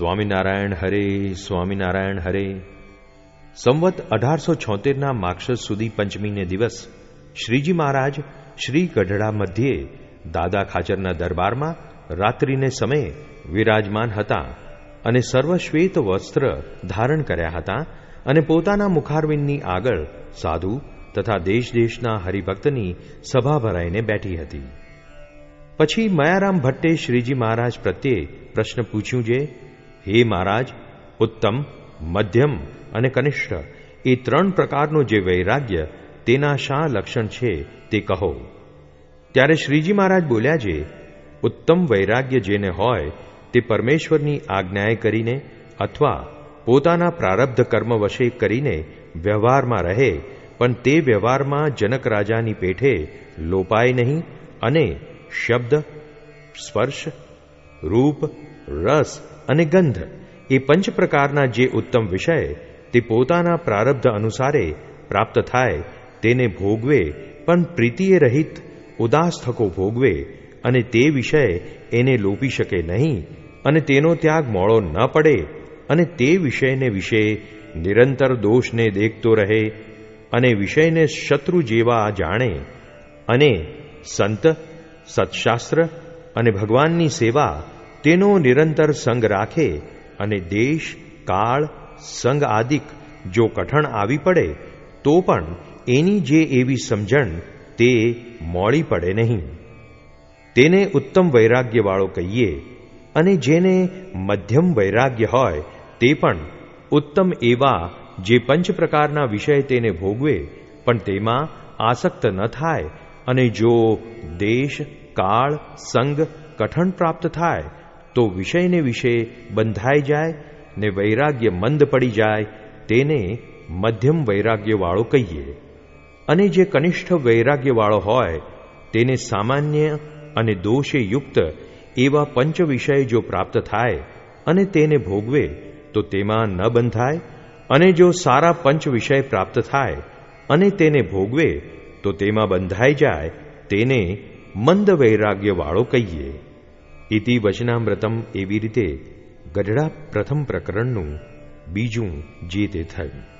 સ્વામિનારાયણ હરે સ્વામિનારાયણ હરે. સંવત અઢારસો છોતેરના માક્ષસ સુધી પંચમીને દિવસ શ્રીજી મહારાજ શ્રી ગઢડા મધ્યે દાદા ખાચરના દરબારમાં રાત્રિને સમયે વિરાજમાન હતા અને સર્વશ્વેત વસ્ત્ર ધારણ કર્યા હતા અને પોતાના મુખારવિંદની આગળ સાધુ તથા દેશ દેશના હરિભક્તની સભા ભરાઈને બેઠી હતી. પછી મયારામ ભટ્ટે શ્રીજી મહારાજ પ્રત્યે પ્રશ્ન પૂછ્યું છે હે મહારાજ, ઉત્તમ, મધ્યમ અને કનિષ્ઠ, એ ત્રણ પ્રકારનો જે વૈરાગ્ય તેના શા લક્ષણ છે તે કહો. ત્યારે શ્રીજી મહારાજ બોલ્યા છે ઉત્તમ વૈરાગ્ય જેને હોય તે પરમેશ્વરની આજ્ઞાએ કરીને અથવા પોતાના પ્રારબ્ધ કર્મ વશે કરીને વ્યવહારમાં રહે, પણ તે વ્યવહારમાં જનક રાજાની પેઠે લોપાય નહીં અને શબ્દ, સ્પર્શ રૂપ, રસ અને ગંધ એ પંચ પ્રકારના જે ઉત્તમ વિષય તે પોતાના પ્રારબ્ધ અનુસારે પ્રાપ્ત થાય તેને ભોગવે, પણ પ્રીતિએ રહિત ઉદાસ થકો ભોગવે અને તે વિષય એને લોપી શકે નહીં અને તેનો ત્યાગ મોડો ન પડે અને તે વિષયને વિશે નિરંતર દોષને દેખતો રહે અને વિષયને શત્રુ જેવા જાણે અને સંત, સત્શાસ્ત્ર અને ભગવાનની સેવા તેનો નિરંતર સંગ રાખે અને દેશ, કાળ, સંગ આદિક જો કઠણ આવી પડે, તો પણ એની જે એવી સમજણ તે મોડી પડે નહીં. તેને ઉત્તમ વૈરાગ્યવાળો કહીએ અને જેને મધ્યમ વૈરાગ્ય હોય તે પણ ઉત્તમ એવા જે પંચ પ્રકારના વિષય તેને ભોગવે, પણ તેમાં આસક્ત ન થાય અને જો દેશ કાળ, સંગ, કઠણ પ્રાપ્ત થાય, તો વિષયને વિશે બંધાઈ જાય, ને વૈરાગ્ય મંદ પડી જાય, તેને મધ્યમ વૈરાગ્યવાળો કહીએ. અને જે કનિષ્ઠ વૈરાગ્યવાળો હોય, તેને સામાન્ય અને દોષે યુક્ત એવા પંચ વિષય જો પ્રાપ્ત થાય અને તેને ભોગવે, તો તેમાં ન બંધાય, અને જો સારા પંચ વિષય પ્રાપ્ત થાય અને તેને ભોગવે, તો તેમાં બંધાઈ જાય, તેને મંદ વૈરાગ્યવાળો કહીએ. ઇતિ વચનામૃતમ એવી રીતે ગઢડા પ્રથમ પ્રકરણનું બીજું જે તે થયું.